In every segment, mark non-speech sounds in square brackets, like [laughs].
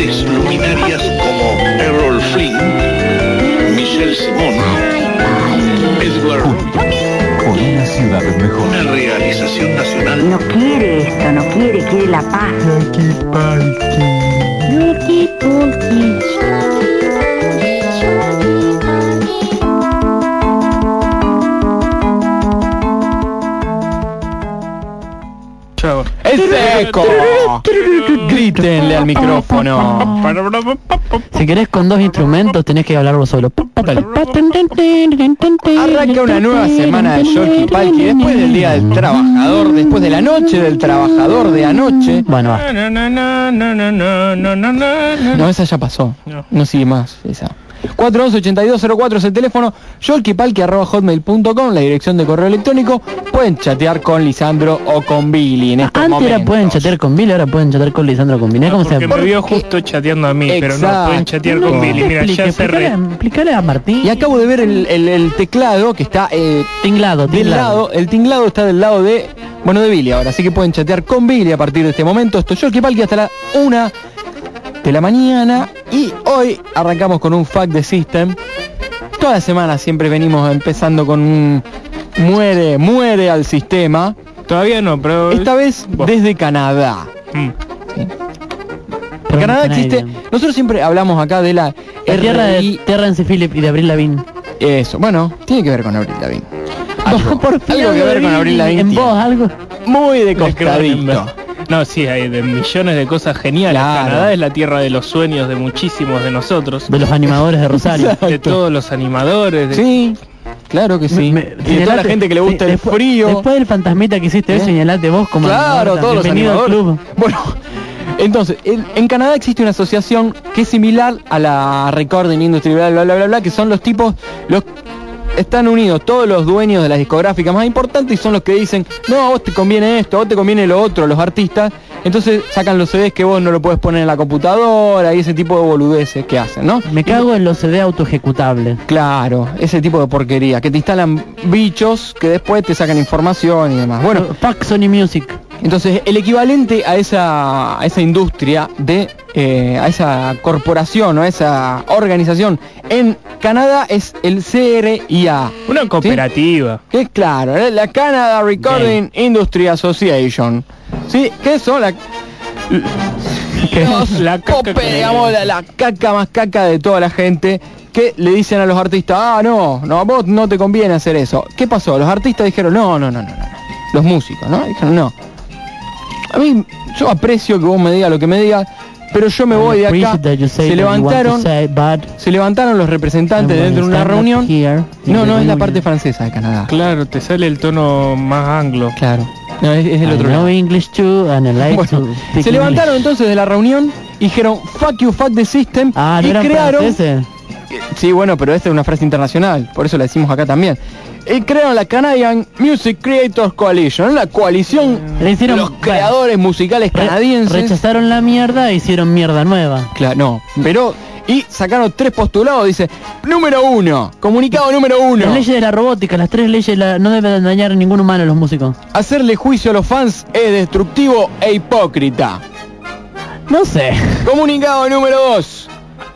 grandes luminarias como Errol Flynn, Michelle Simon, Edward Por una ciudad mejor. una realización nacional No quiere esto, no quiere, quiere la paz. Chao. ¡Es seco! Gritenle al micrófono. Si querés con dos instrumentos, tenés que hablarlo solo. Arranca una nueva semana de Yoki Palki. Después del día del trabajador, después de la noche del trabajador de anoche. Bueno, va. No, esa ya pasó. No sigue más. Esa. 411-8204 es el teléfono, yolkipalki.hotmail.com, la dirección de correo electrónico. Pueden chatear con Lisandro o con Billy en estos Antes era momentos. pueden chatear con Billy, ahora pueden chatear con Lisandro con Billy. ¿Cómo se Porque llama? me vio justo chateando a mí, pero no pueden chatear con Billy. Mira, ya Explique, explícale a Martín. Y acabo de ver el, el- el teclado que está eh, Tinglado, del tinglado. lado, el tinglado está del lado de, bueno, de Billy ahora, así que pueden chatear con Billy a partir de este momento. Esto es Yolki Palki hasta la una de la mañana y hoy arrancamos con un fact de System. Toda la semana siempre venimos empezando con un muere, muere al sistema. Todavía no, pero... Esta vez desde Canadá. Mm. En Canadá existe, nosotros siempre hablamos acá de la La tierra de Terrence Phillip y de Abril Lavigne. Eso, bueno, tiene que ver con Abril Lavigne. Por fin algo que ver con Abril Lavigne. En vos, algo. Muy De costadito. No, sí, hay de millones de cosas geniales. Claro. Canadá es la tierra de los sueños de muchísimos de nosotros. De los animadores de Rosario. [laughs] De todos los animadores. de- Sí, claro que sí. Me- y de toda la gente que le gusta el después- frío. Después del fantasmita que hiciste hoy, ¿Eh? señalate vos como Claro, todos los Bienvenido al animadores. club. Bueno, entonces, en, en Canadá existe una asociación que es similar a la Recording Industry, bla, bla, bla, bla, bla, que son los tipos, los están unidos todos los dueños de las discográficas más importantes y son los que dicen, no, a vos te conviene esto, a vos te conviene lo otro, los artistas. Entonces sacan los CDs que vos no lo puedes poner en la computadora y ese tipo de boludeces que hacen, ¿no? Me cago en los CD autoejecutables. Claro, ese tipo de porquería, que te instalan bichos que después te sacan información y demás. Bueno, Fuck Sony Music. entonces el equivalente a esa, a esa industria de, eh, a esa corporación o a esa organización en Canadá es el CRIA. Una cooperativa. Que es claro, ¿eh? la Canada Recording Industry Association. ¿Sí? ¿Qué son? La, los [laughs] La caca digamos, la, la caca más caca de toda la gente que le dicen a los artistas, ah, no, no, a vos no te conviene hacer eso. ¿Qué pasó? Los artistas dijeron, no, no, no, no, no. no. Los músicos, ¿no? Dijeron, no. A mí, yo aprecio que vos me digas lo que me digas, pero yo me voy de acá. Se levantaron, se levantaron los representantes dentro de una reunión. here, No, no, es la parte francesa de Canadá. Claro, te sale el tono más anglo. Claro. No, es, es el otro lado. English too, and I like Bueno, se levantaron English. entonces de la reunión y dijeron fuck you, fuck the system Ah, ¿no y crearon franceses? sí bueno pero esta es una frase internacional por eso la decimos acá también y crearon la Canadian Music Creators Coalition la coalición Le de los creadores musicales canadienses rechazaron la mierda e hicieron mierda nueva. Claro, no pero y sacaron tres postulados dice número uno comunicado número uno Las leyes de la robótica, las tres leyes la- no deben dañar a ningún humano a los músicos. hacerle juicio a los fans es destructivo e hipócrita No sé. comunicado número dos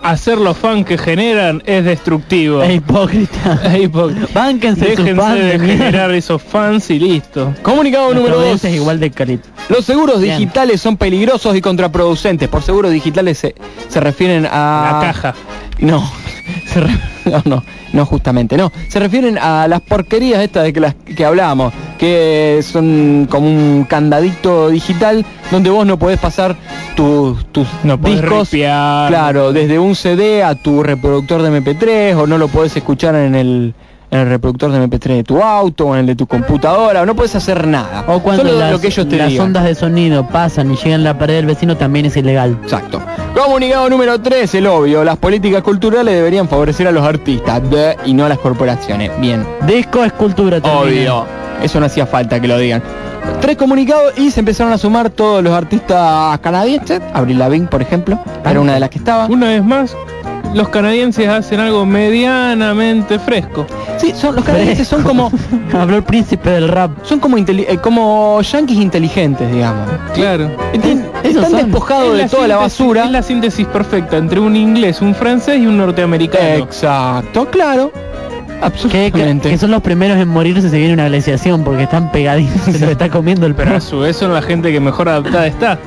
Hacer los fans que generan es destructivo. Es hipócrita. [laughs] Es hipócrita. Bánquense Déjense fans de generar esos fans y listo. comunicado número dos audiencia es igual de carita. Los seguros Bien. digitales son peligrosos y contraproducentes. Por seguros digitales se, se refieren a... La caja. No, [laughs] se re- no, no, no justamente, no. Se refieren a las porquerías estas de que, las que hablábamos, que son como un candadito digital donde vos no podés pasar tus, tus No podés discos, claro, desde un CD a tu reproductor de MP3 o no lo podés escuchar en el en el reproductor de MP3 de tu auto o en el de tu computadora, o no puedes hacer nada. O cuando Solo las, lo que ellos te las digan. ondas de sonido pasan y llegan a la pared del vecino también es ilegal. Exacto. Comunicado número 3, el obvio. Las políticas culturales deberían favorecer a los artistas de- y no a las corporaciones. Bien. Disco es cultura también. Obvio. Eso no hacía falta que lo digan. Tres comunicados y se empezaron a sumar todos los artistas canadienses. Avril Lavigne, por ejemplo, era una de las que estaba. Una vez más, los canadienses hacen algo medianamente fresco. Sí, son, los canadienses son como [laughs] Habló el príncipe del rap. son como eh, como yanquis inteligentes, digamos. Claro. Están, despojados Es de toda la basura. Es la síntesis perfecta entre un inglés, un francés y un norteamericano. Exacto, claro. Que- Absolutamente. que son los primeros en morirse si viene una glaciación porque están pegaditos, se los está comiendo el Pero a perro. su vez son la gente que mejor adaptada está.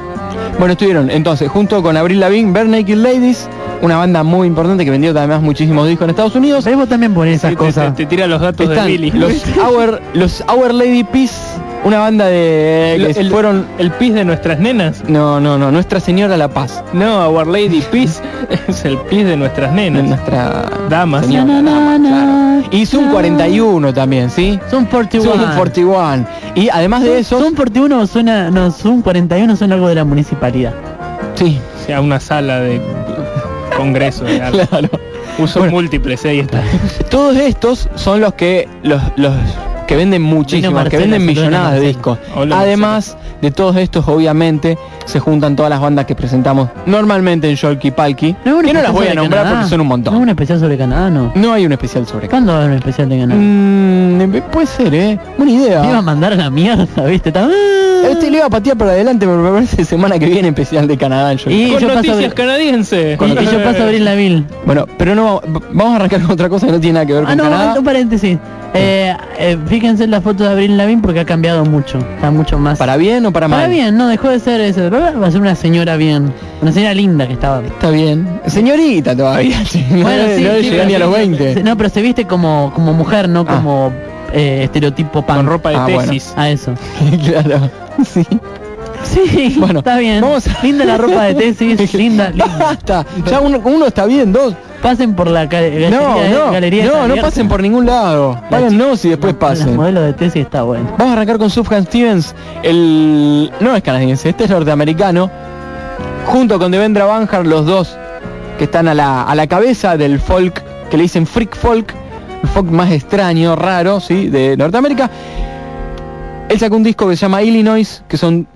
Bueno, estuvieron entonces junto con Avril Lavigne, Bare Naked Ladies, una banda muy importante que vendió además muchísimos discos en Estados Unidos. ¿Ves vos también pones esas cosas? Te, te tira los datos Están de Billy. los [laughs] Our, los Our Lady Peace, una banda de que el- fueron el pis de nuestras nenas. no, no, no, Nuestra Señora La Paz, No, Our Lady Peace [laughs] es el pis de nuestras de nenas. nuestra Damas. señora Na, na, na, claro. Y Zoom na. 41 también, ¿sí? Son 41. Zoom 41. Y además de eso, Zoom 41 suena, no, Zoom 41 suena algo de la municipalidad. sí, O sea, una sala de congreso. de [laughs] algo. claro. Usos Bueno. múltiples, ahí está. Todos estos son los que los, los que venden muchísimo, Marcela, que venden millonadas de discos. Hola, Además de todos estos, obviamente, se juntan todas las bandas que presentamos normalmente en Sholky Palki, ¿No que no las voy a nombrar Canadá? porque son un ¿No hubo montón. un especial sobre Canadá, no? No hay un especial sobre ¿Cuándo va a haber un especial de Canadá? Mm, puede ser, ¿eh? Buena idea. Me iba a mandar a la mierda, ¿viste? Este le iba a patear para adelante, pero me parece semana que viene especial de Canadá Sholky. Y Con yo paso a noticias abrir- canadienses. Y, y yo paso a abrir la vil. Bueno, pero no, vamos a arrancar con otra cosa que no tiene nada que ver con Ah, no, Canadá. un paréntesis. Eh, eh, fíjense en la foto de Abril Lavín porque ha cambiado mucho. Está mucho más. ¿Para bien o para mal? Para bien, no, dejó de ser eso. Va a ser una señora bien. Una señora linda que estaba. Está bien. Señorita todavía. [laughs] no Bueno, sí, no sí, ni a los se- 20. se- No, pero se viste como, como mujer, no Ah. como eh, estereotipo pan. Con ropa de Ah, bueno. tesis. A eso. [laughs] claro. Sí. Sí, Bueno, está bien. vamos a- Linda la ropa de tesis, [laughs] linda, linda. Basta. Ya uno, uno está bien, dos. Pasen por la galería, No, eh, no, galería no, no pasen por ningún lado. La Váyannos y después pasen. El modelo de tesis está bueno. Vamos a arrancar con Sufjan Stevens, el no es canadiense, este es norteamericano, junto con Devendra Banhart, los dos que están a la, a la cabeza del folk, que le dicen freak folk, el folk más extraño, raro, ¿sí? De Norteamérica. Él sacó un disco que se llama Illinois, que son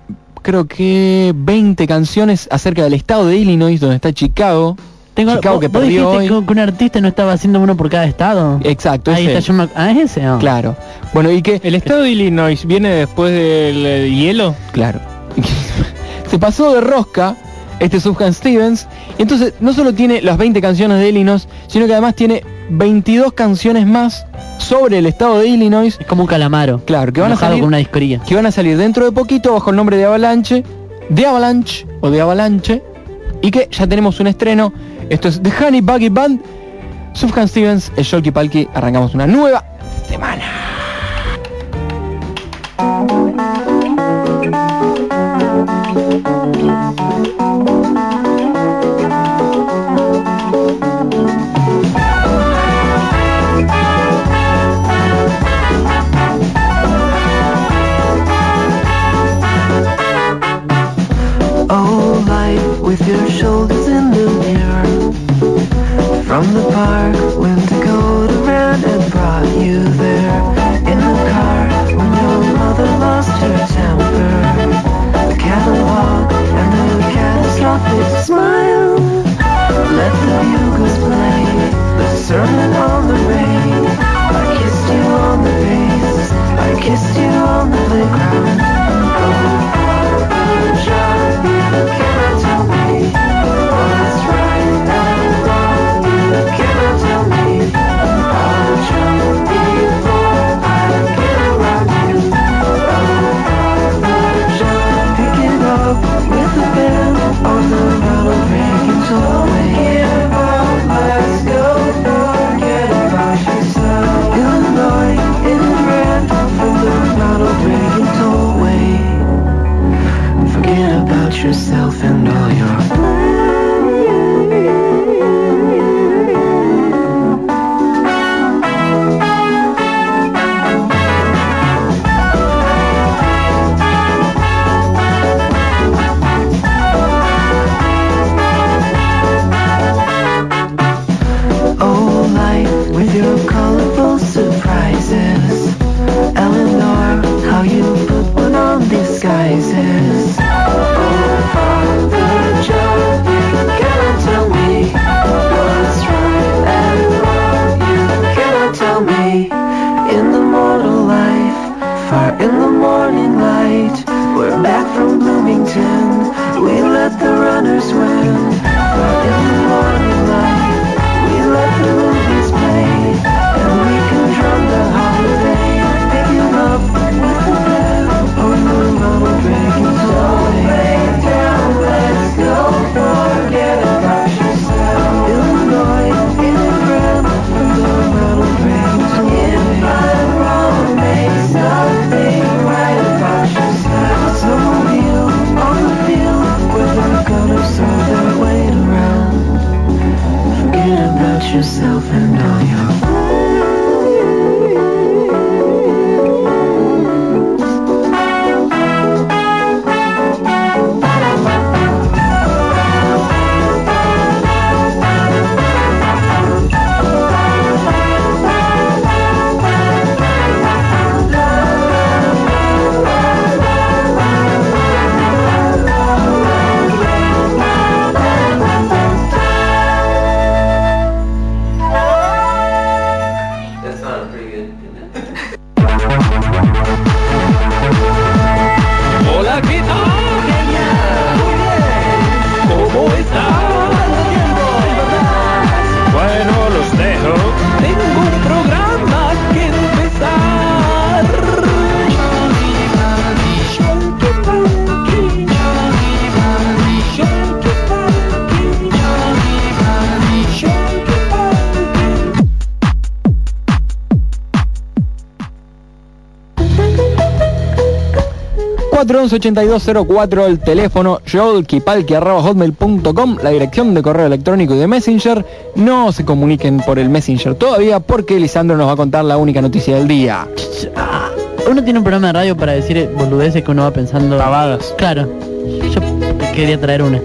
creo que 20 canciones acerca del estado de Illinois, donde está Chicago. Tengo, Chicago que ¿vos- vos perdió dijiste hoy. que un artista no estaba haciendo uno por cada estado? Exacto, Ahí es está, él. yo me- Ah, es ese, no. Claro. Bueno, y que ¿El estado de Illinois viene después del eh, hielo? Claro. [laughs] Se pasó de rosca este Sufjan Stevens. Y entonces no solo tiene las 20 canciones de Illinois, sino que además tiene 22 canciones más sobre el estado de Illinois. Es como un calamaro. Claro, que van a salir, con una discoría. que van a salir dentro de poquito bajo el nombre de Avalanche, de Avalanche o de Avalanche. Y que ya tenemos un estreno. Esto es The Honey Buggy Band. Sufjan Stevens, el Sholky Palki. Arrancamos una nueva semana. And all 411-8204, el teléfono hotmail.com la dirección de correo electrónico y de Messenger. No se comuniquen por el Messenger todavía porque Lisandro nos va a contar la única noticia del día. Ah, uno tiene un programa de radio para decir boludeces que uno va pensando... Tabadas. Claro, yo quería traer una.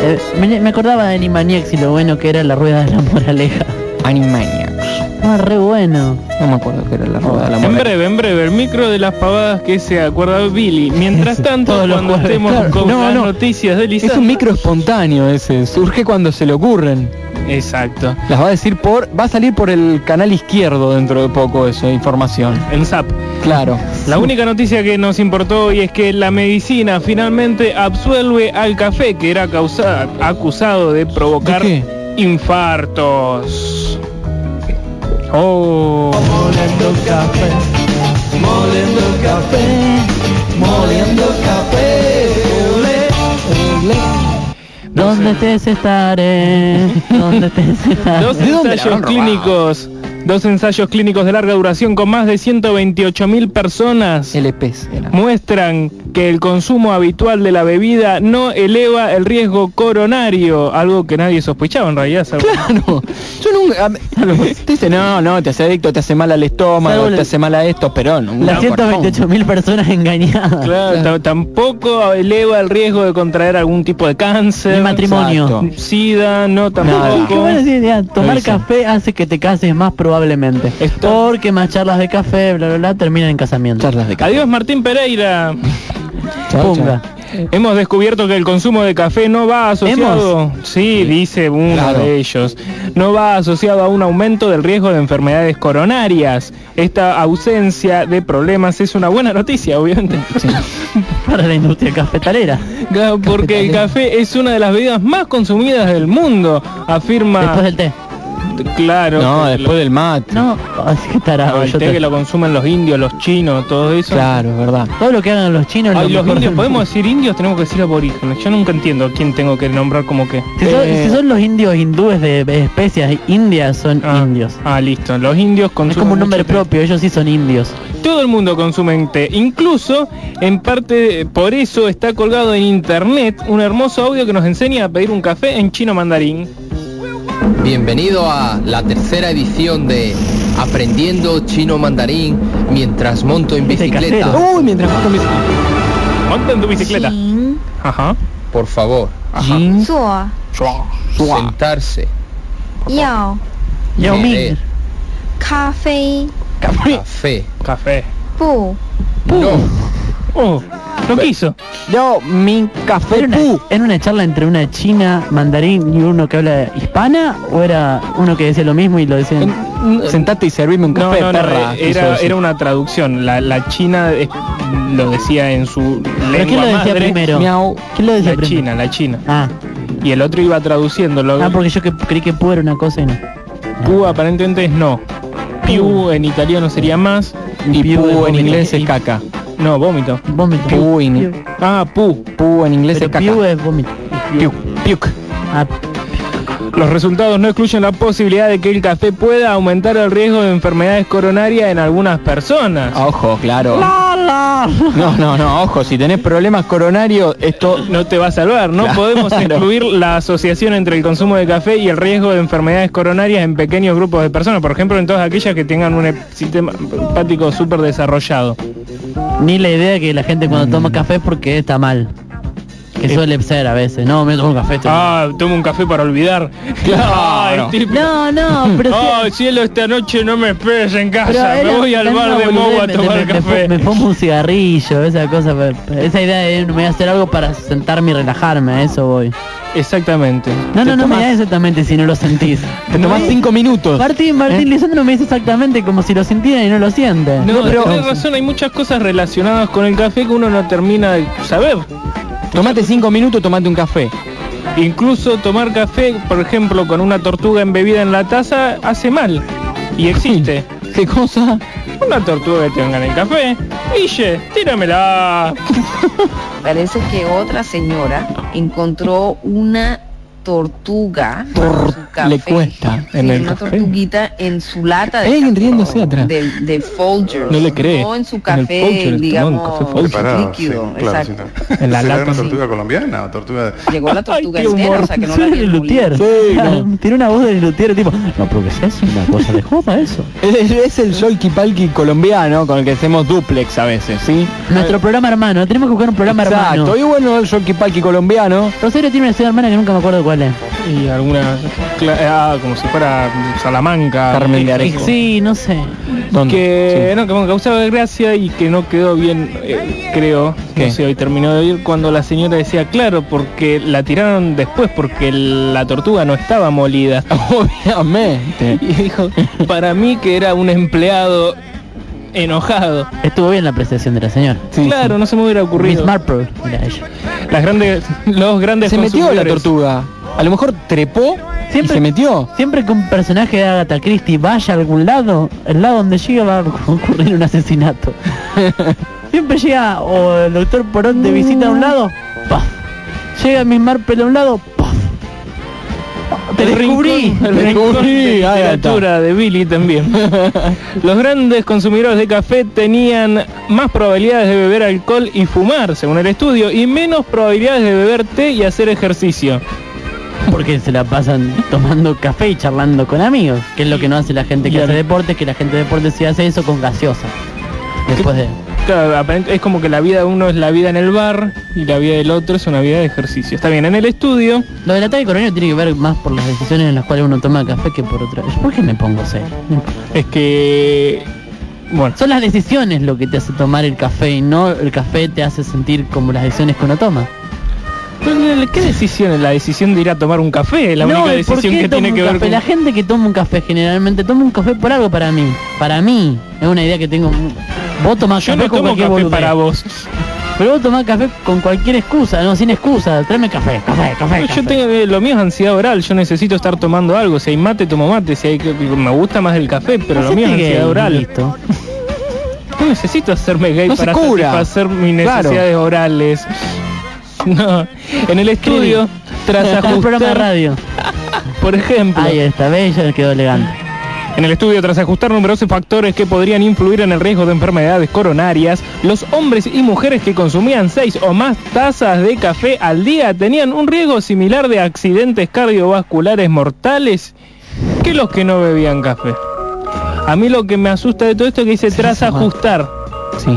Eh, me, acordaba de Animaniacs y lo bueno que era la rueda de la moraleja. Animaniacs. Ah, re bueno. No me acuerdo que era la rueda de la En moraleja. breve, en breve, el micro de las pavadas que se acuerda Billy. Mientras [laughs] tanto, cuando jueves, estemos claro. con No, las no. noticias de Es Lisandro. un micro espontáneo ese, surge cuando se le ocurren. Exacto. Las va a decir por, va a salir por el canal izquierdo dentro de poco eso, información. En SAP. Claro. La única noticia que nos importó hoy es que la medicina finalmente absuelve al café que era causa- acusado de provocar ¿De infartos. Oh, Moliendo café, moliendo café, moliendo café, ¿Dónde estés estaré? ¿Dónde estés [laughs] estaré? dos ¿De dónde la ensayos clínicos, dos ensayos clínicos de larga duración con más de 128 mil personas LPs muestran que el consumo habitual de la bebida no eleva el riesgo coronario, algo que nadie sospechaba en realidad. ¿sabes? Claro. Yo nunca. a mí- [laughs] Te dice, no, no, te hace adicto, te hace mal al estómago, te hace mal a esto, pero no. Las 128 mil personas engañadas. Claro, ta- tampoco eleva el riesgo de contraer algún tipo de cáncer. Ni matrimonio. Exacto. SIDA, no tampoco. Qué sí, ya, tomar café hace que te cases más probablemente. Está- Porque más charlas de café, bla, bla, bla, terminan en casamiento. Charlas de café. Adiós Martín Pereira. [laughs] Chao, Punga. Hemos descubierto que el consumo de café no va asociado, sí, dice uno Claro. de ellos, no va asociado a un aumento del riesgo de enfermedades coronarias. Esta ausencia de problemas es una buena noticia, obviamente. [laughs] Para la industria cafetalera. Claro, porque el café es una de las bebidas más consumidas del mundo, afirma. Después del té. Claro. No, después lo- del mate. No, así que no, tarado. el yo té te- que lo consumen los indios, los chinos, todo eso. Claro, es verdad. Todo lo que hagan los chinos es Ay, lo los indios, podemos decir indios, tenemos que decir aborígenes. Yo nunca entiendo a quién tengo que nombrar como que. Si son, Eh, si son los indios hindúes de, especias indias, son Ah, indios. Ah, listo. Los indios Es consumen como un nombre té. propio, ellos sí son indios. Todo el mundo consume té. Incluso, en parte, por eso está colgado en internet un hermoso audio que nos enseña a pedir un café en chino mandarín. Bienvenido a la tercera edición de Aprendiendo Chino Mandarín mientras monto en bicicleta. Uy, mientras monto en bicicleta. Monto en tu bicicleta. Ajá. Por favor. Ajá. Sentarse. Yao. Yao Café. Café. Café. Café. No. Oh, no quiso. Yo, mi café ¿Era una, pu. ¿Era una charla entre una china mandarín y uno que habla hispana? ¿O era uno que decía lo mismo y lo decía en- sentate y servime un No, café, no, no, perra. era, era una traducción. La, la china eh, lo decía en su ¿Pero lengua quién lo decía madre. primero? Miau. ¿Quién lo decía La primero? china, la china. Ah, Y el otro iba traduciéndolo. ah, porque yo que creí que pu era una cosa y no. Pu aparentemente es no. Piu en italiano sería más. Y Piu pu de en inglés es Y- caca. No, vómito. Vómito. Pu en, Ah, pu. pu en inglés Pero es caca. piu es vómito. Piuc, piuc. Ah, Los resultados no excluyen la posibilidad de que el café pueda aumentar el riesgo de enfermedades coronarias en algunas personas. Ojo, claro. No, [laughs] no, no, ojo, si tenés problemas coronarios, esto No te va a salvar, no Claro. podemos excluir la asociación entre el consumo de café y el riesgo de enfermedades coronarias en pequeños grupos de personas, por ejemplo en todas aquellas que tengan un sistema hepático súper desarrollado. ni la idea que la gente cuando toma café es porque está mal. Que suele ser a veces. No, me tomo un café. Ah, tomo un café para olvidar. Claro. Ay. No, no, pero sí- Ay, cielo, esta noche no me esperes en casa, me voy al bar de Mogo a tomar me, café. Me, fumo un cigarrillo, esa cosa. Esa idea de me voy a hacer algo para sentarme y relajarme, a eso voy. Exactamente. No, no, no me da exactamente si no lo sentís. te tomás cinco minutos. Martín, Martín ¿Eh? Lisandro me dice exactamente como si lo sintiera y no lo siente. No, pero- tenés razón, hay muchas cosas relacionadas con el café que uno no termina de saber. Tomate cinco minutos, tomate un café. Incluso tomar café, por ejemplo, con una tortuga embebida en la taza, hace mal. Y existe. [laughs] ¿Qué cosa? Una tortuga que tenga en el café. Guille, tíramela. [laughs] Parece que otra señora encontró una tortuga Por- en su café. le cuesta Sí, en el una café. tortuguita en su lata de Ey, café. riéndose atrás. de, de Folgers. No le cree. No en su En el café, un digamos, café Folgers. Separado, líquido. sí, claro, exacto. sí, no. En la ¿Será lata, una sí. tortuga colombiana o tortuga Llegó la [laughs] tortuga Ay, entera, humor. o sea que no la. Sí, Tiene una voz de luthier tipo, no, pero que es eso, una cosa de joda eso. Es, es el Yolki Palki colombiano con el que hacemos duplex a veces, ¿sí? Nuestro programa hermano, tenemos que buscar un programa Exacto, hermano. y bueno, el Yolki Palki colombiano. Rosario tiene una ciudad hermana que nunca me acuerdo cuál Y algunas, ah, como si fuera Salamanca. Carmen de Areco. Sí, no sé. ¿Dónde? Que Sí. no, que me causaba gracia y que no quedó bien, eh, creo, ¿Qué? no sé, hoy terminó de oír cuando la señora decía, claro, porque la tiraron después, porque la tortuga no estaba molida. [laughs] Obviamente. [laughs] Y dijo, para mí que era un empleado enojado. Estuvo bien la apreciación de la señora. Sí, claro, no se me hubiera Miss ocurrido. Marple. Las grandes, los grandes Se metió la tortuga. A lo mejor trepó Siempre- y se metió. Siempre que un personaje de Agatha Christie vaya a algún lado, el lado donde llega va a ocurrir un asesinato. [laughs] Siempre llega o el doctor Porón de visita a un lado, ¡paf! Llega Miss Marple a un lado, ¡paf! Te El descubrí. rincón, el descubrí, de Agatha. literatura de Billy también. [laughs] Los grandes consumidores de café tenían más probabilidades de beber alcohol y fumar, según el estudio, y menos probabilidades de beber té y hacer ejercicio. Porque se la pasan tomando café y charlando con amigos, que es lo que no hace la gente que hace deporte, que la gente de deporte sí hace eso con gaseosa. Después de... Claro, es como que la vida de uno es la vida en el bar y la vida del otro es una vida de ejercicio. Está bien, en el estudio, Lo del ataque coronario tiene que ver más por las decisiones en las cuales uno toma café que por otra. ¿Por qué me pongo serio? Es que... Bueno, Son las decisiones lo que te hace tomar el café y no el café te hace sentir como las decisiones que uno toma. ¿Qué decisión es la decisión de ir a tomar un café? La no, única ¿y por decisión que tiene que ver café? con... La gente que toma un café generalmente toma un café por algo para mí. Para mí. Es una idea que tengo. Vos tomás Yo café no con tomo cualquier café para vos. Pero vos tomás café con cualquier excusa, no, sin excusa. Tráeme café, café, café. No, café. yo tengo, eh, lo mío es ansiedad oral, yo necesito estar tomando algo, si hay mate tomo mate, si hay que, me gusta más el café, pero lo mío es gay, ansiedad oral. listo. No necesito hacerme gay No para cura. satisfacer mis Claro. necesidades orales. [laughs] No, en el estudio, tras programa de ajustar, radio. [laughs] por ejemplo, Ahí está, ya quedó elegante. en el estudio tras ajustar numerosos factores que podrían influir en el riesgo de enfermedades coronarias, los hombres y mujeres que consumían seis o más tazas de café al día tenían un riesgo similar de accidentes cardiovasculares mortales que los que no bebían café. A mí lo que me asusta de todo esto es que dice tras ajustar. Sí.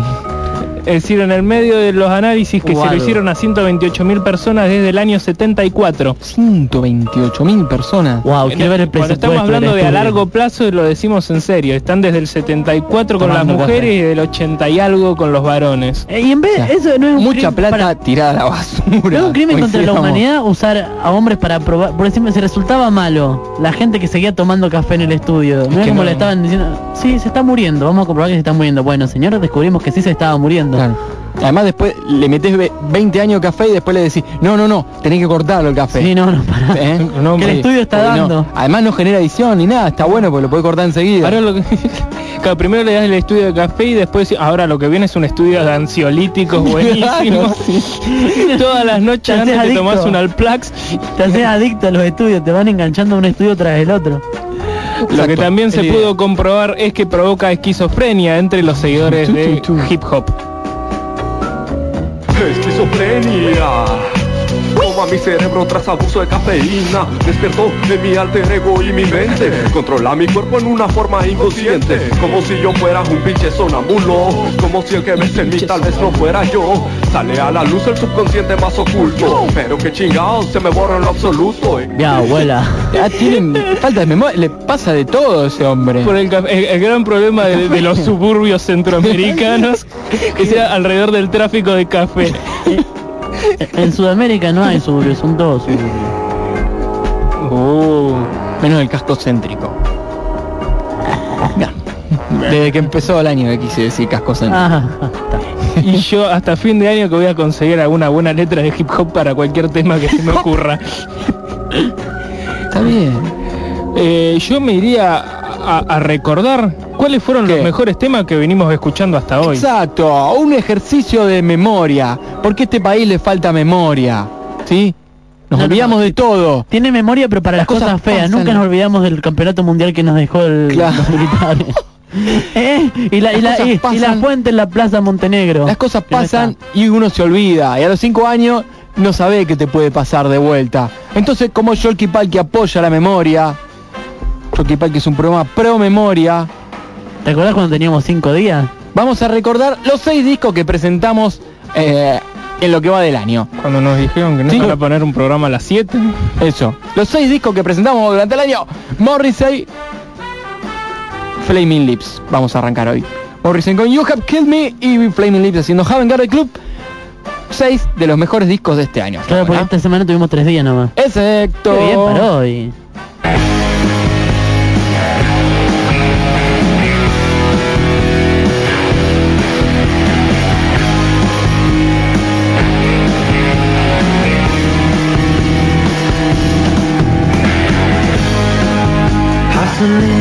Es decir, en el medio de los análisis que se lo hicieron a 128 mil personas desde el año 74. 128 mil personas. Wow, quiero ver el Cuando estamos hablando del de a largo plazo, lo decimos en serio. Están desde el 74 con las mujeres café. y del 80 y algo con los varones. Eh, y en vez O sea, eso no es un Mucha plata para- tirada a la basura. no es un crimen contra la humanidad usar a hombres para probar. Por ejemplo, si resultaba malo la gente que seguía tomando café en el estudio. No es que como no. le estaban diciendo, sí, se está muriendo, vamos a comprobar que se está muriendo. Bueno, señor, descubrimos que sí se estaba muriendo. Claro. Además después le metes ve- 20 años de café y después le decís, no, no, no, tenés que cortarlo el café. Sí, no, no, para. ¿Eh? No, que el estudio está no- dando. además no genera edición ni nada, está bueno porque lo podés cortar enseguida. Ahora lo que... [laughs] Claro, primero le das el estudio de café y después ahora lo que viene es un estudio de ansiolíticos [laughs] buenísimo. [laughs] Todas las noches Te antes adicto. tomarse un Alplax. Te haces adicto a los estudios, te van enganchando un estudio tras el otro. Lo que también se idea. pudo comprobar es que provoca esquizofrenia entre los seguidores de hip hop. 我陪你呀。Toma mi cerebro tras abuso de cafeína. Despertó en mi alter ego y mi mente. Controla mi cuerpo en una forma inconsciente. Como si yo fuera un pinche sonámbulo. Como si el que ves en mí tal vez no fuera yo. Sale a la luz el subconsciente más oculto. Pero que chingados se me borra en lo absoluto. Mi abuela. Ya tienen falta de memoria, le pasa de todo a ese hombre. Por el, el- el gran problema de, de los [laughs] suburbios centroamericanos que sea alrededor del tráfico de café. [laughs] En Sudamérica no hay suburbios, son todos suburbios. Uh, menos el casco céntrico. Desde que empezó el año que quise decir casco céntrico. Ah, Y yo hasta fin de año que voy a conseguir alguna buena letra de hip hop para cualquier tema que se me ocurra. Está bien. Eh, yo me iría a, a recordar cuáles fueron ¿Qué? los mejores temas que venimos escuchando hasta hoy. Exacto, un ejercicio de memoria, porque a este país le falta memoria, ¿sí? Nos No, olvidamos no. de todo. Tiene memoria pero para las, Las cosas, cosas feas. pasan. Nunca nos olvidamos del campeonato mundial que nos dejó el, Claro. los militares. [laughs] ¿Eh? Y la, y, Las la, y- cosas y la pasan. fuente en la Plaza Montenegro. Las cosas Que no pasan y uno se olvida, y a los cinco años no sabe qué te puede pasar de vuelta. Entonces, como Yolki que apoya la memoria, Yolki que es un programa pro memoria, ¿Te acordás cuando teníamos cinco días? vamos a recordar los seis discos que presentamos eh, en lo que va del año. Cuando nos dijeron que no Sí. iban a poner un programa a las 7. Eso. Los seis discos que presentamos durante el año. Morrissey. Flaming Lips. Vamos a arrancar hoy. Morrissey con You Have Killed Me y Flaming Lips haciendo Got a Club. Seis de los mejores discos de este año. Claro, porque esta semana tuvimos tres días nomás. Exacto. Qué bien para hoy. for.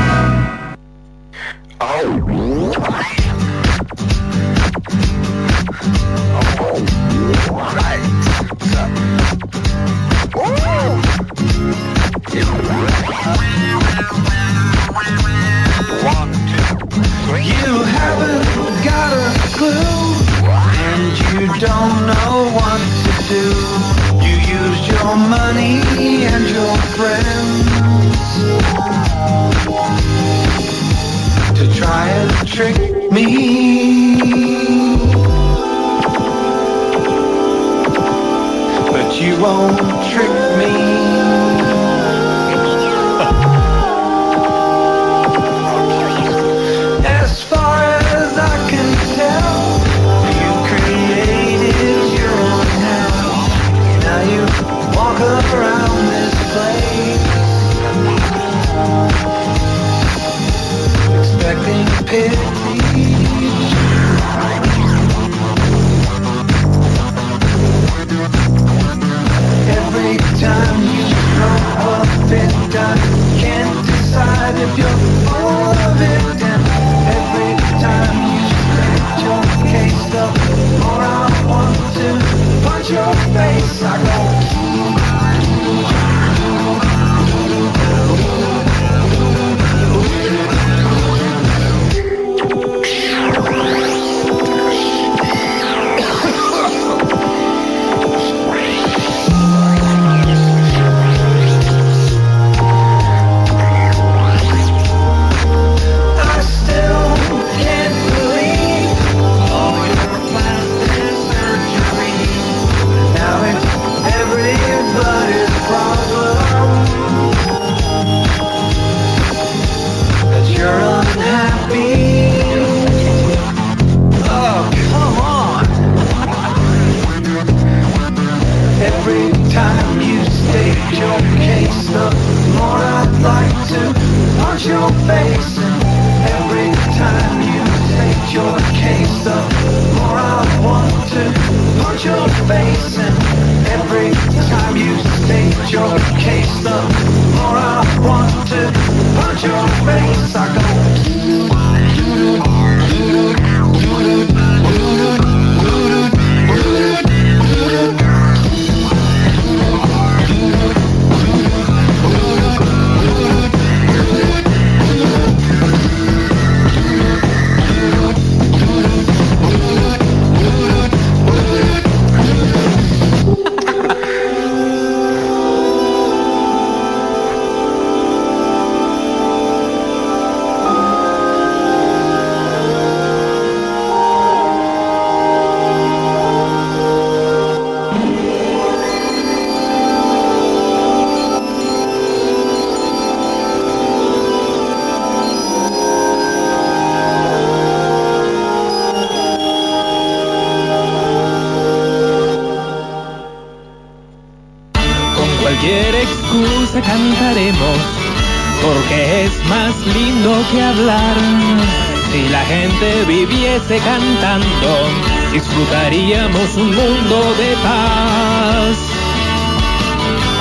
To try trick me. But you won't trick your case, the more I want to punch your face. I go. Disfrutaríamos un mundo de paz.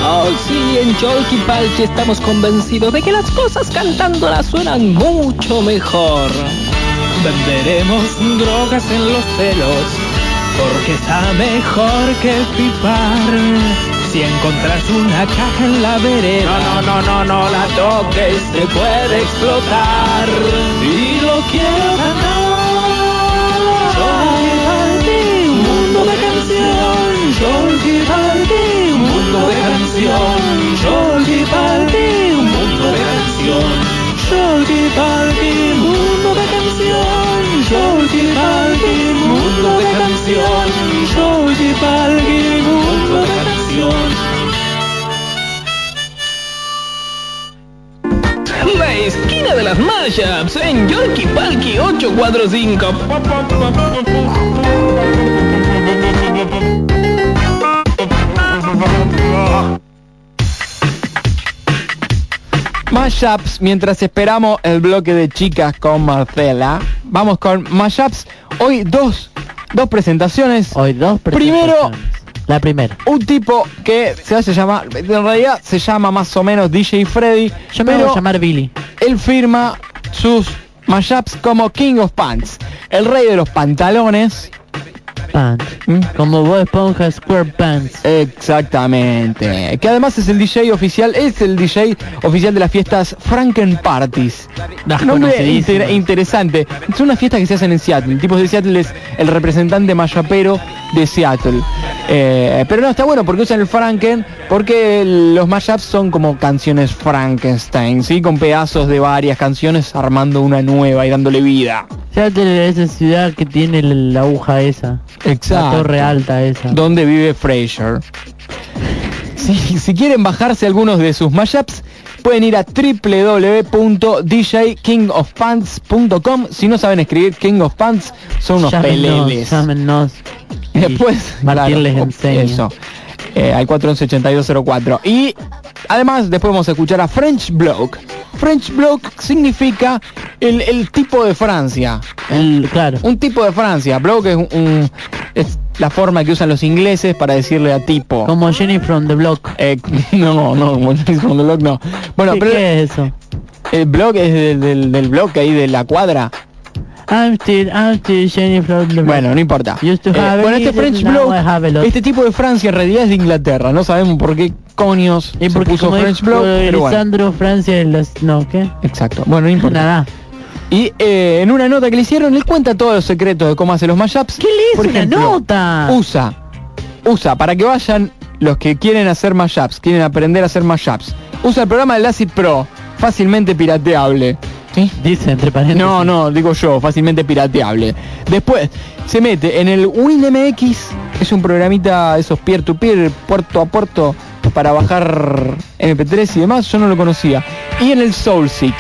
Oh, sí, en Cholky Palki estamos convencidos de que las cosas cantándolas suenan mucho mejor. Venderemos drogas en los celos, porque está mejor que flipar. Si encontrás una caja en la vereda, no, no, no, no, no la toques, te puede explotar. Y lo quiero ganar. Cholky Palki, un mundo de canción. Cholky Palki, un mundo de canción. Cholky Palki, mundo de canción. Cholky Palki, mundo de canción. Cholky Palki, mundo de canción. La esquina de las mashups en Yorkie Palki 845. Mashups, mientras esperamos el bloque de chicas con Marcela, vamos con Mashups. Hoy dos, dos presentaciones. Hoy dos Primero, La primera. un tipo que se hace llamar, en realidad se llama más o menos DJ Freddy, Yo me voy a llamar Billy. él firma sus mashups como King of Pants, el rey de los pantalones. Pants. ¿Mm? Como Bob Esponja Square Pants. Exactamente. Que además es el DJ oficial, es el DJ oficial de las fiestas Franken Parties. Nombre inter- interesante. Son unas fiestas que se hacen en Seattle. El tipo de Seattle es el representante mayapero de Seattle. Eh, pero no, está bueno porque usan el Franken, porque los mashups son como canciones Frankenstein, ¿sí? Con pedazos de varias canciones armando una nueva y dándole vida. Seattle es esa ciudad que tiene la, aguja esa. Exacto. La torre alta esa. donde vive Fraser. Si, si quieren bajarse algunos de sus mashups, pueden ir a www.djkingofpants.com. Si no saben escribir King of Pants, son unos peleles. llámenos. Después, Martín claro, les enseña. Eso. Eh, al 411-8204. Y además, después vamos a escuchar a French Bloke. French Bloke significa el, el tipo de Francia. El, claro. Un tipo de Francia. Bloke es, un- un- es la forma que usan los ingleses para decirle a tipo. Como Jenny from the Block. Eh, [laughs] no, no, como Jenny from the Block no. Bueno, ¿Qué, pero qué es eso? el blog es del, del, del bloque ahí de la cuadra. I'm still, I'm still Jenny from the Block. Bueno, no importa. Eh, bueno, este French lot. este tipo de Francia en realidad es de Inglaterra. No sabemos por qué coños Y se porque puso French bloke, pero bueno. Francia, en las... No, ¿qué? Exacto. Bueno, no importa. Nada. Y eh, en una nota que le hicieron, le cuenta todos los secretos de cómo hace los mashups. ¿Qué le hizo Por una nota? Usa, usa, para que vayan los que quieren hacer mashups, quieren aprender a hacer mashups. Usa el programa de Acid Pro, fácilmente pirateable. ¿Sí? Dice, entre paréntesis. No, no, digo yo, fácilmente pirateable. Después, se mete en el WinMX, es un programita de esos peer-to-peer, puerto a puerto, para bajar MP3 y demás, yo no lo conocía. Y en el SoulSeek,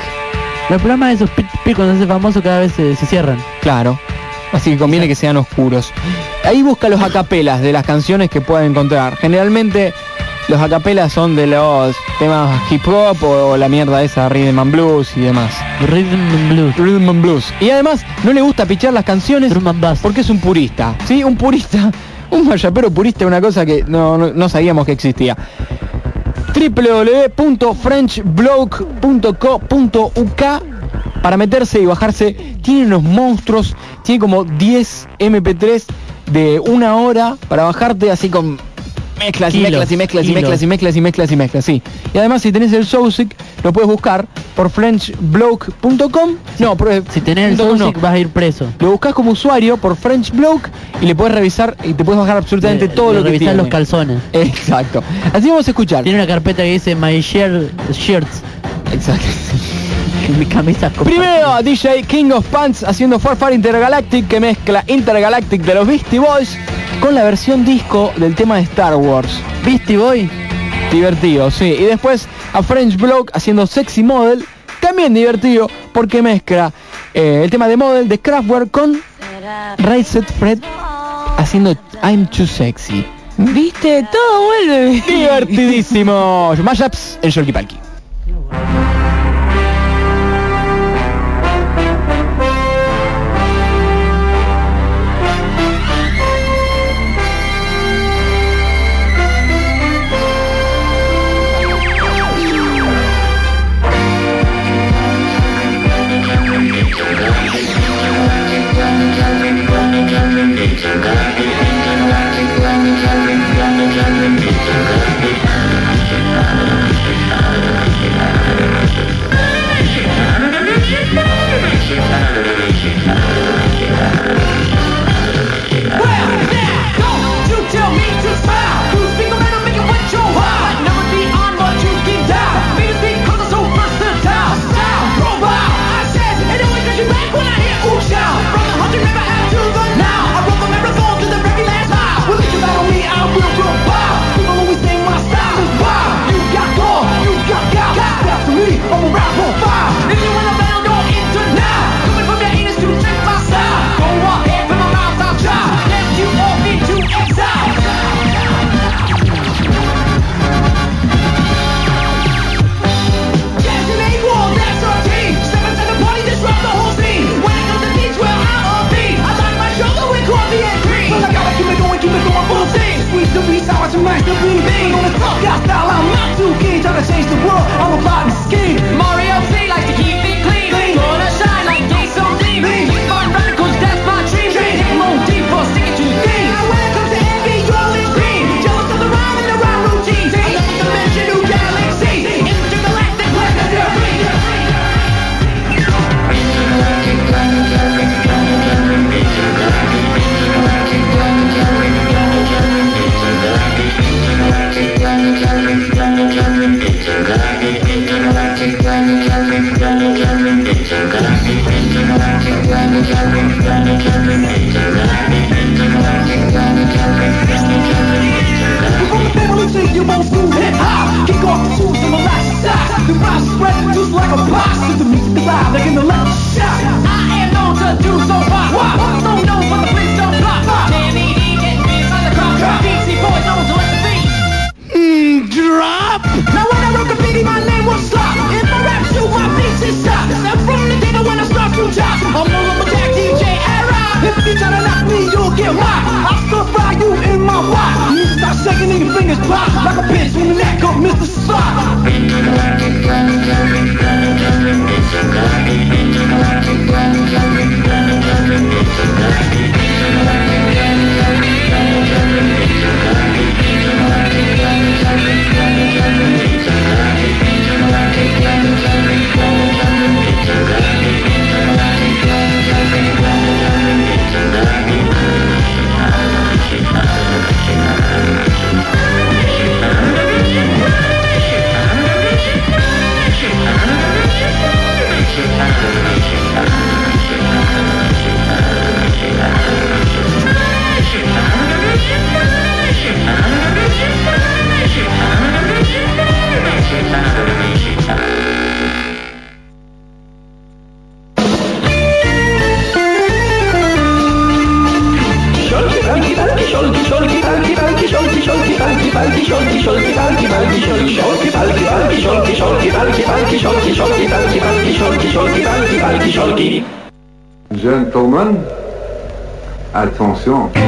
Los programas de esos picos cuando se famoso cada vez se, se cierran. claro. Así que conviene que sean oscuros. Ahí busca los acapelas de las canciones que pueden encontrar. Generalmente los acapelas son de los temas hip hop o, la mierda esa rhythm and blues y demás. Rhythm and Blues. Rhythm and blues. Y además no le gusta pichar las canciones porque es un purista. ¿Sí? Un purista. [laughs] Un mayapero purista una cosa que no, no, no sabíamos que existía. www.frenchblog.co.uk para meterse y bajarse. Tiene unos monstruos. Tiene como 10 MP3 de una hora para bajarte así con mezclas y mezclas y mezclas y mezclas y mezclas y mezclas y mezclas, sí. Y además si tenés el Soulseek lo puedes buscar por frenchblog.com. No, por, Si tenés el. Soulseek vas a ir preso. Lo buscas como usuario por French Blog y le puedes revisar y te puedes bajar absolutamente Le- todo le lo que tiene. los calzones. [laughs] Exacto. Así vamos a escuchar. Tiene una carpeta que dice My Share Shirts. Exacto. [laughs] Mi camisa Primero DJ King of Pants haciendo Far Far Intergalactic que mezcla Intergalactic de los Beastie Boys con la versión disco del tema de Star Wars. Beastie Boy. Divertido, sí. Y después a French Block haciendo Sexy Model, también divertido porque mezcla eh, el tema de Model de Kraftwerk con Set Fred haciendo I'm Too Sexy. ¿Viste? Todo vuelve. [laughs] Divertidísimo. Mashups en Sholky Palki. Music I'm a rotten skin. Attention.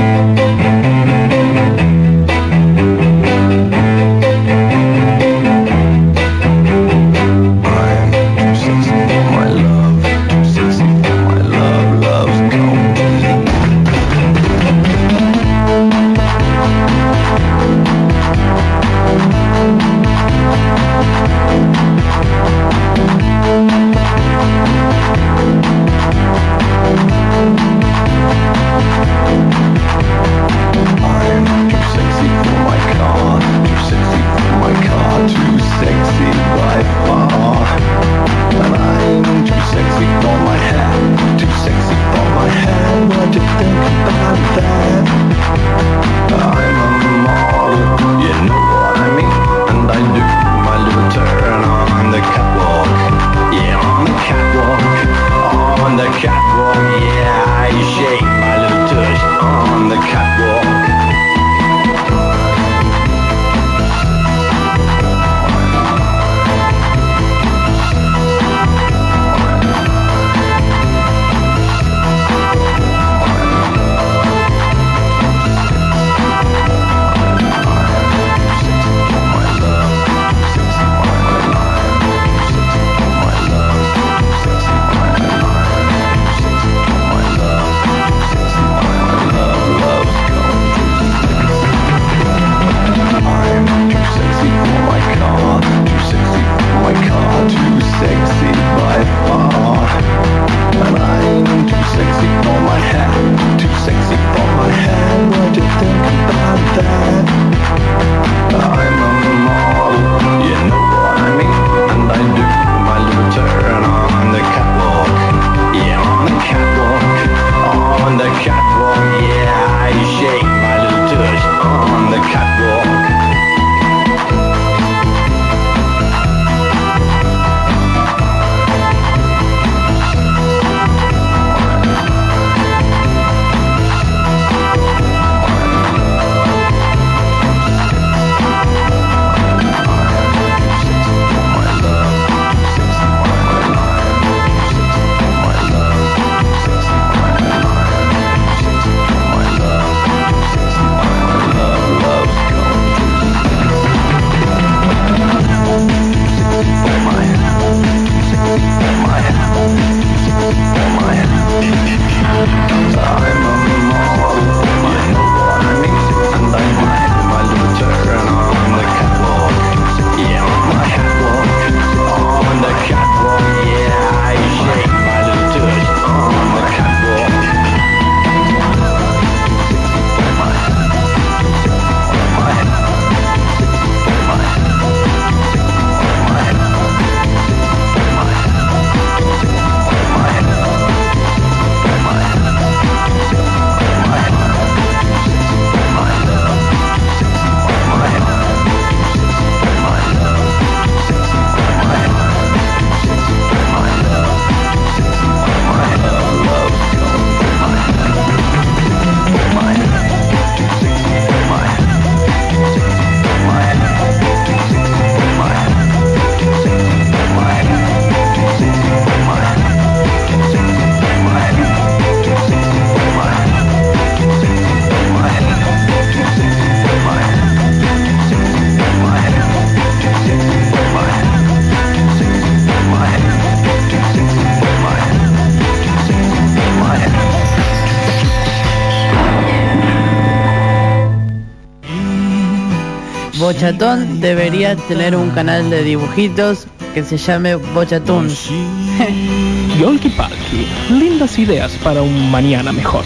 Bochatón debería tener un canal de dibujitos que se llame Bochatún. [laughs] Yolki Palki, lindas ideas para un mañana mejor.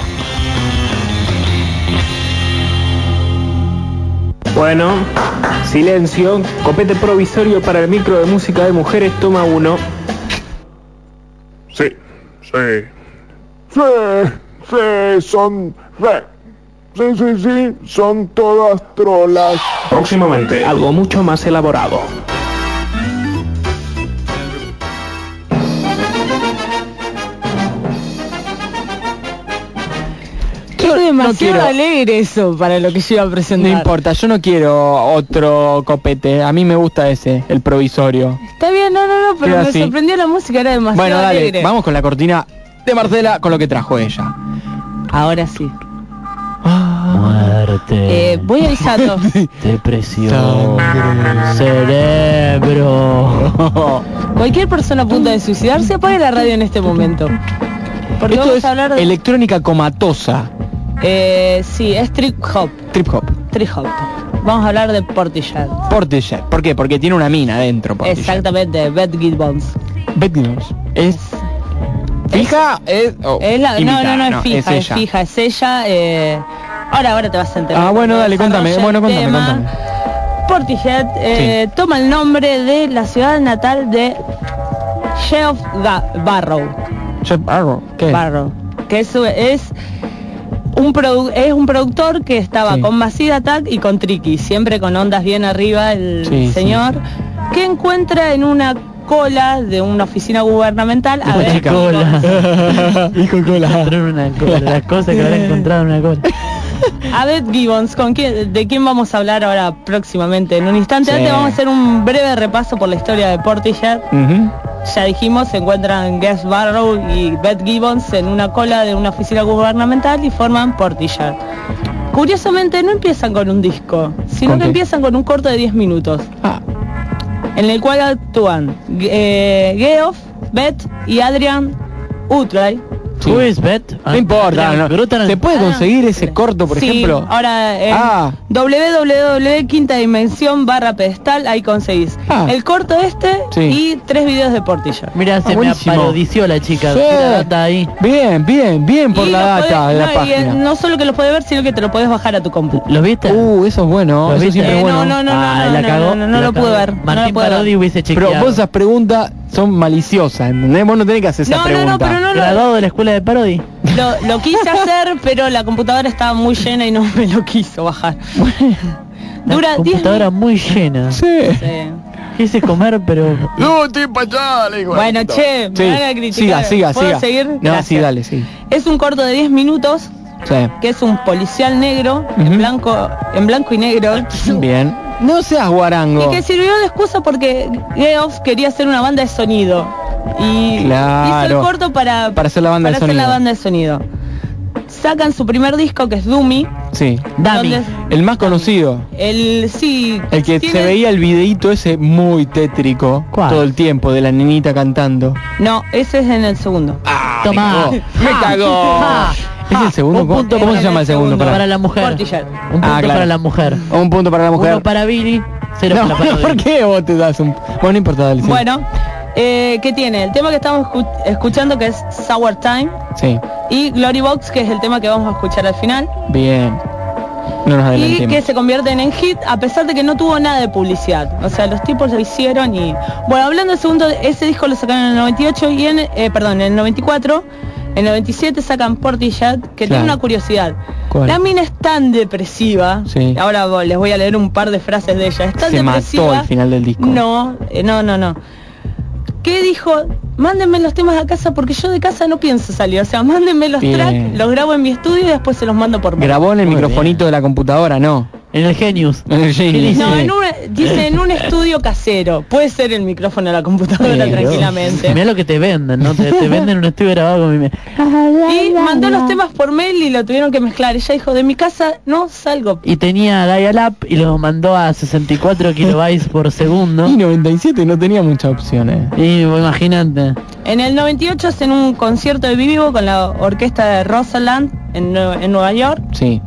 Bueno, silencio, copete provisorio para el micro de música de mujeres, toma uno. Sí, sí. Sí, sí, son... Sí, sí, sí, son todas trolas. Próximamente, algo mucho más elaborado. Demasiado quiero- alegre eso para lo que yo iba a presentar. No importa, yo no quiero otro copete. A mí me gusta ese, el provisorio. Está bien, no, no, no, pero Queda me así. sorprendió la música, era demasiado Bueno, dale, alegre. vamos con la cortina de Marcela con lo que trajo ella. Ahora sí. Muerte. Eh, voy a avisar [laughs] Depresión. Cerebro. Cualquier persona a punto de suicidarse apague la radio en este momento. Porque Esto vamos es a hablar de... electrónica comatosa. Eh, sí, es trip hop. Trip hop. Trip hop. Vamos a hablar de Portishead. Portishead. ¿Por qué? Porque tiene una mina adentro. Portishead. Exactamente, Beth Gibbons. Beth Gibbons. Es fija, es, o Es la- no, imitada, no, no, es fija, es, ella. fija, es ella. eh, ahora, ahora te vas a enterar. Ah, bueno, dale, contame. desarrolle Bueno, el contame, tema. Portishead eh, toma el nombre de la ciudad natal de Geoff Barrow. Jeff Barrow. ¿Qué? Barrow. Que es, es un es un productor que estaba Sí. con Massive Attack y con Tricky, siempre con ondas bien arriba el sí, señor, que encuentra en una cola de una oficina gubernamental a ver cola. [laughs] [laughs] Hijo cola. una cola. Las [laughs] cosas que habrá encontrado en una cola. A Beth Gibbons, ¿con quién, ¿de quién vamos a hablar ahora próximamente? En un instante Sí. antes vamos a hacer un breve repaso por la historia de Portishead. Ya dijimos, se encuentran Gus Barrow y Beth Gibbons en una cola de una oficina gubernamental y forman Portishead. Curiosamente no empiezan con un disco, sino ¿Con que empiezan con un corto de 10 minutos, Ah, en el cual actúan eh, Geoff, Beth y Adrian Utley. Sí. Beth? No importa, no. ¿Se puede conseguir ese corto, por Sí, ejemplo? ahora en Ah. www quinta dimensión barra pedestal ahí conseguís Ah. el corto este Sí. y tres videos de Portishead. Mira, se me buenísimo. aparodició la chica. La data ahí. Bien, bien, bien por Y la data podés- de la no, y, eh, página. no solo que lo puedes ver, sino que te lo puedes bajar a tu compu. ¿Los viste? Uh, eso es bueno, ¿Lo eso viste? siempre Eh, bueno. no, no, no, Ah, no, no, no, no, lo pude ver. no Martín Parodi hubiese Pero chequeado. vos esas preguntas son maliciosas, ¿entendés? Vos no tenés que hacer esa No, no, pregunta. no, pero no Graduado de la escuela de Parodi. lo, lo quise hacer, pero la computadora estaba muy llena y no me lo quiso bajar. Dura la 10 computadora muy llena. Sí. Sí. Quise comer, pero... No, estoy para allá, le digo. Bueno, che, me Sí. van a criticar. Siga, siga, ¿Puedo siga. seguir? No, Gracias. sí, dale, sí. Es un corto de 10 minutos Sí. que es un policial negro Ujú. en blanco en blanco y negro Bien. No seas guarango. y que sirvió de excusa porque Geoff quería hacer una banda de sonido y Claro. hizo el corto para Para hacer la banda para de hacer sonido. la banda de sonido sacan su primer disco que es Doomy Sí. Dami. donde El más conocido. el sí El que tiene- se veía el videíto ese muy tétrico ¿Cuál? todo el tiempo de la nenita cantando. no ese es en el segundo Toma. Me cagó. Ah. ¿Es el segundo? Un ¿Cómo, punto cómo para se llama el segundo? segundo. Pará. Para la mujer. Un punto Ah, claro. para la mujer. Un punto para la mujer. Uno para Billy, cero no, para Parodi. [laughs] ¿por qué vos te das un...? Bueno, no importa, dale. sí. bueno eh, ¿qué tiene? El tema que estamos escu- escuchando que es Sour Time Sí, y Glory Box que es el tema que vamos a escuchar al final bien. No nos y que se convierten en hit a pesar de que no tuvo nada de publicidad. O sea, los tipos lo hicieron y... Bueno, hablando del segundo, ese disco lo sacaron en el 98 y en... eh, perdón, en el 94. En el 97 sacan Portishead, que Claro. tiene una curiosidad. ¿Cuál? La mina es tan depresiva. Sí. Ahora les voy a leer un par de frases de ella. Es tan Se depresiva. mató al final del disco. No, eh, no, no, no. ¿Qué dijo? Mándenme los temas a casa porque yo de casa no pienso salir. O sea, mándenme los Bien. tracks, los grabo en mi estudio y después se los mando por mail. Grabó en el Muy microfonito de la computadora, no. En el Genius. En el Genius. No, en un, dice en un estudio casero. Puede ser el micrófono de la computadora Pero- tranquilamente. Mira lo que te venden, ¿no? Te, te venden un estudio grabado con mi... Y mandó los temas por mail y lo tuvieron que mezclar. Ella dijo, de mi casa no salgo. Y tenía dial-up y lo mandó a 64 kilobytes por segundo. Y 97 no tenía muchas opciones. Y vos imagínate. En el 98 hacen un concierto de vivo con la orquesta de Rosaland en, en Nueva York. Sí.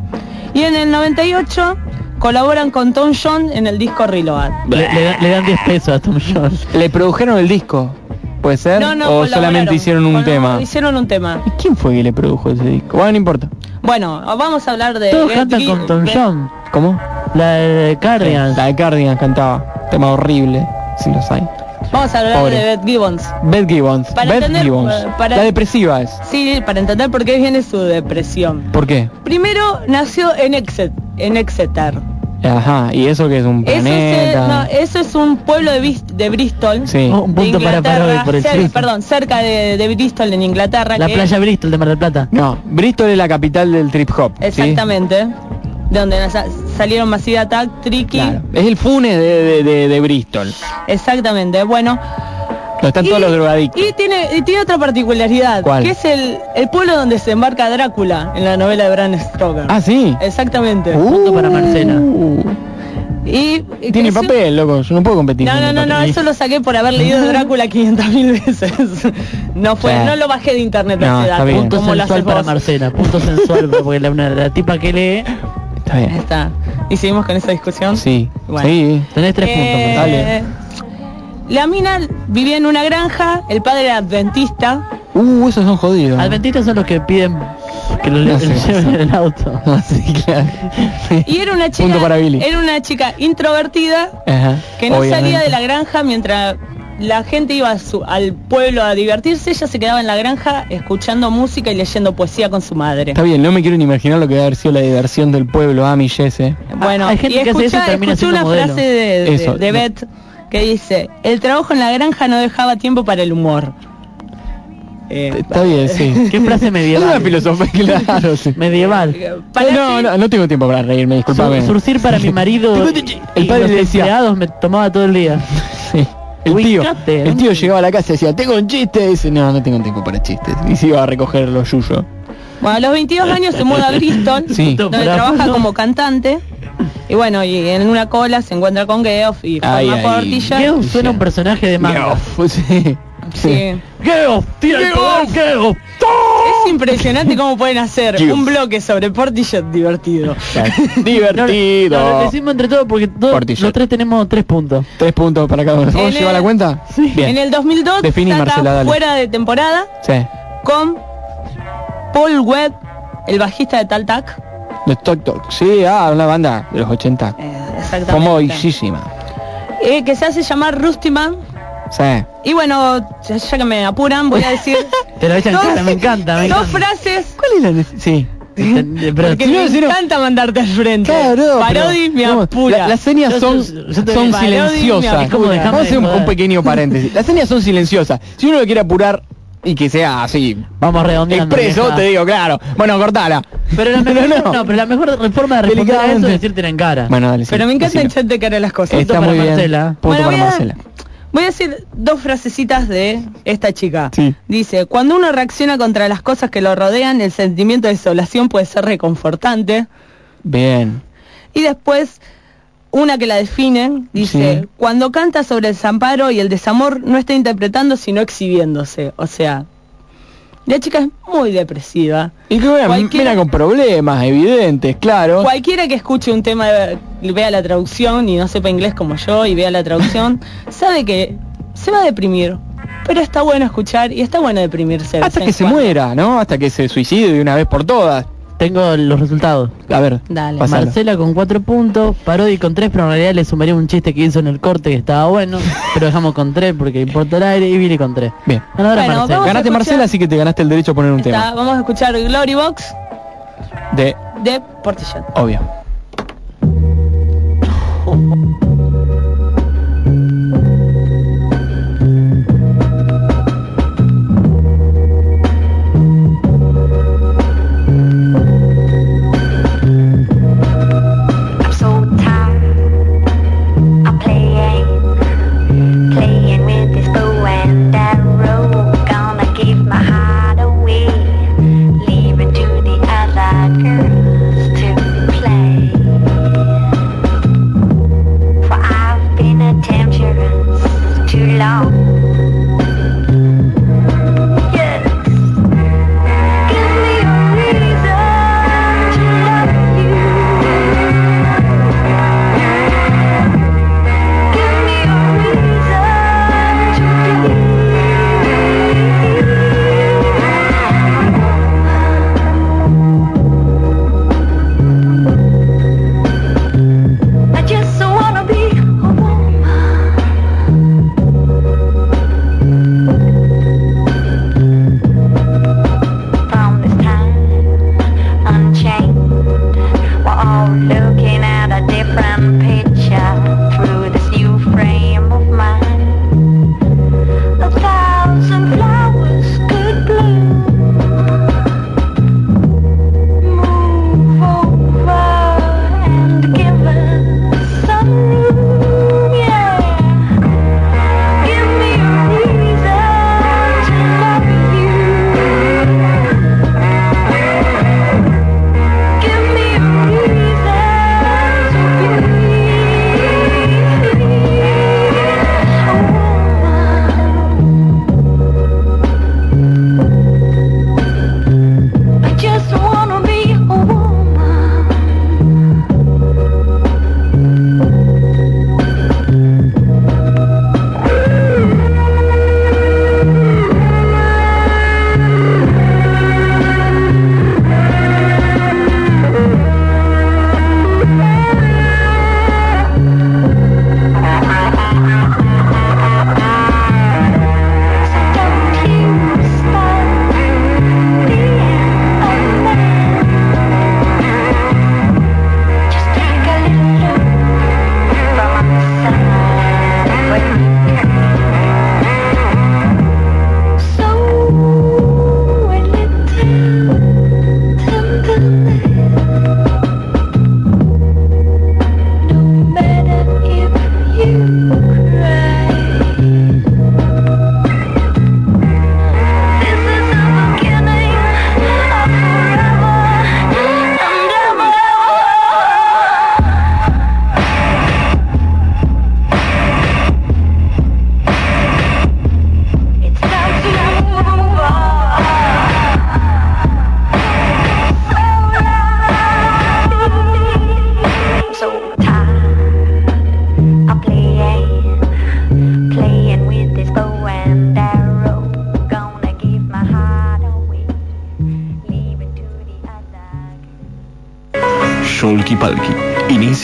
Y en el 98 colaboran con Tom John en el disco Reload. Le, le da- le dan 10 pesos a Tom Jones. ¿Le produjeron el disco? ¿Puede ser? No, no, ¿O solamente hicieron un tema? Hicieron un tema. ¿Y quién fue que le produjo ese disco? Bueno, no importa. Bueno, vamos a hablar de... Todos cantan con Tom Jones. ¿Cómo? La de Cardigans. La de Cardigans cantaba. Tema horrible, si los hay. Vamos a hablar Pobre. de Beth Gibbons. Beth Gibbons. Para Beth entender, Gibbons. eh, para- La depresiva es. Sí, para entender por qué viene su depresión. ¿Por qué? Primero nació en, Exet- en Exeter. Ajá, y eso que es un Eso es, planeta. no, eso es un pueblo de, de Bristol. Sí. Oh, un de punto para Inglaterra, Parodi por el cer- perdón, cerca de, de Bristol en Inglaterra. La que- playa Bristol de Mar del Plata. No, Bristol es la capital del trip hop. ¿sí? De donde salieron Massive Attack, Tricky. Claro. Es el Funes de, de, de- de Bristol. Exactamente. Bueno, Donde están todos los drogadictos. y tiene, y tiene otra particularidad, ¿Cuál? que es el, el pueblo donde se embarca Drácula en la novela de Bram Stoker. Ah, sí. Exactamente. Punto para Marcela. Uh, Y tiene creció- papel, loco. Yo no puedo competir. No, con no, no, no, eso lo saqué por haber leído [laughs] Drácula 500.000 veces. No fue, Sí. no lo bajé de internet No, ese está dato, bien. Punto sensual para. Marcela. Punto sensual porque la, una- la tipa que lee. Está bien. Está. ¿Y seguimos con esa discusión? Sí. Bueno. Sí. Tenés tres puntos. Eh. Dale. La mina vivía en una granja, el padre era adventista. Uh, esos son jodidos. Adventistas son los que piden que los No [laughs] sé, lleven en el auto. [laughs] Ah, sí, claro. Y era una chica, Punto para Billy. era una chica introvertida Ajá, que no obviamente. salía de la granja mientras la gente iba a su- al pueblo a divertirse, ella se quedaba en la granja escuchando música y leyendo poesía con su madre. Está bien, no me quiero ni imaginar lo que debe haber sido la diversión del pueblo Amish ese. Bueno, Hay gente y que hace eso y termina una modelo. frase de, de- Eso, de no. Beth que dice, el trabajo en la granja no dejaba tiempo para el humor. Eh, Está bien, sí. [laughs] ¿Qué frase Es una medieval? filosofía, [laughs] claro, sí. medieval. para no, no, no tengo tiempo para reírme, disculpame. Sur- surcir para mi marido [laughs] El y padre los le decía- me tomaba todo el día. El tío, el tío llegaba a la casa y decía, tengo un chiste, y dice, no, no tengo tiempo para chistes. Y se iba a recoger los yuyos. Bueno, a los 22 años se muda a Bristol, Sí. donde trabaja no. como cantante. Y bueno, y en una cola se encuentra con Geoff y Ay, forma ay. Geoff suena un personaje de manga. Pues [laughs] sí. Sí. Geoff, tira el poder, Geoff. Es impresionante cómo pueden hacer un bloque sobre Portishead divertido. [laughs] Divertido. No, lo decimos entre todos porque todos los tres tenemos tres puntos. Tres puntos para cada uno. ¿Vamos En llevar la cuenta? Bien. En el 2002 Definí, saca Marcela, dale. fuera de temporada Sí. con Paul Webb, el bajista de Tal Tac. De Talk Talk. Sí, ah, una banda de los 80. Eh, exactamente. Famosísima. Eh, que se hace llamar Rusty Man. Sí. Y bueno, ya, ya que me apuran, voy a decir [laughs] Te lo echan Dos- cara, me encanta, me dos encanta. frases ¿Cuál es la Sí. Pero porque si no, me si no- encanta mandarte al frente. Claro, Parodi pero- me no, apura. la- las señas Yo- son, yo- yo son silenciosas. apura. ¿Cómo dejame Vamos a hacer un, pequeño paréntesis. Las señas son silenciosas. Si uno lo quiere apurar y que sea así, Vamos redondeando. expreso, vieja. te digo, claro. Bueno, cortala. Pero la [laughs] mejor, Pero no. pero la mejor forma de responder a eso es decirte en cara. Bueno, dale. sí, Pero me encanta echarte cara a las cosas. Está para muy bien. Marcela. Punto Bueno, para Marcela. Voy a decir dos frasecitas de esta chica. Sí. Dice, cuando uno reacciona contra las cosas que lo rodean, el sentimiento de desolación puede ser reconfortante. Bien. Y después, una que la define, dice, Sí. cuando canta sobre el desamparo y el desamor, no está interpretando, sino exhibiéndose. O sea, la chica es muy depresiva. Y que Cualquiera- mira con problemas evidentes, claro. Cualquiera que escuche un tema, y vea la traducción y no sepa inglés como yo y vea la traducción, [laughs] sabe que se va a deprimir. Pero está bueno escuchar y está bueno deprimirse. de Hasta que se muera, ¿no? Hasta que se suicide de una vez por todas. Tengo los resultados. A ver, Dale. pasalo. Marcela con cuatro puntos, Parodi con tres, pero en realidad le sumaría un chiste que hizo en el corte que estaba bueno, [laughs] pero dejamos con tres porque importa el aire y Billy con tres. Bien. Ganadora Bueno, Marcela. Ganaste escuchar- Marcela, así que te ganaste el derecho a poner un Está, tema. vamos a escuchar Glory Box De de Portishead. obvio.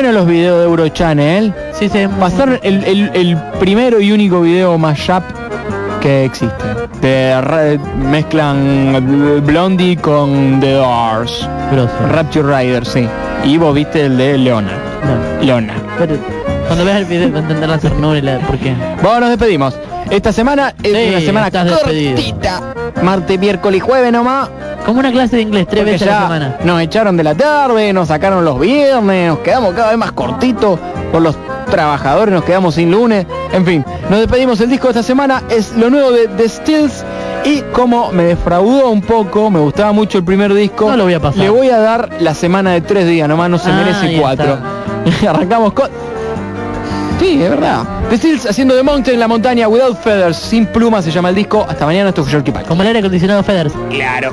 Bueno los videos de Eurochannel. Sí, sí. Pasaron el, el- el primero y único video mashup que existe. Ra- mezclan Blondie con The Doors. Rapture Rider, sí. Y vos viste el de Leona. Leona. Pero cuando veas el video vas a entender la ternura y la por qué. Bueno, nos despedimos. Esta semana es Sí, una semana estás despedido. cortita. Martes, miércoles y jueves nomás. Como una clase de inglés tres Porque veces a la semana. Nos echaron de la tarde, nos sacaron los viernes, nos quedamos cada vez más cortitos por los trabajadores, nos quedamos sin lunes. En fin, nos despedimos. El disco de esta semana es lo nuevo de The Stills. Y como me defraudó un poco, me gustaba mucho el primer disco, No lo voy a pasar. le voy a dar la semana de tres días, nomás no se Ah, merece cuatro. [laughs] Arrancamos con... Sí, es verdad. The Stills haciendo The Mountain en la montaña, Without Feathers, sin plumas se llama el disco. Hasta mañana, esto fue Yorkie Pack. Como el aire acondicionado Feders. Claro.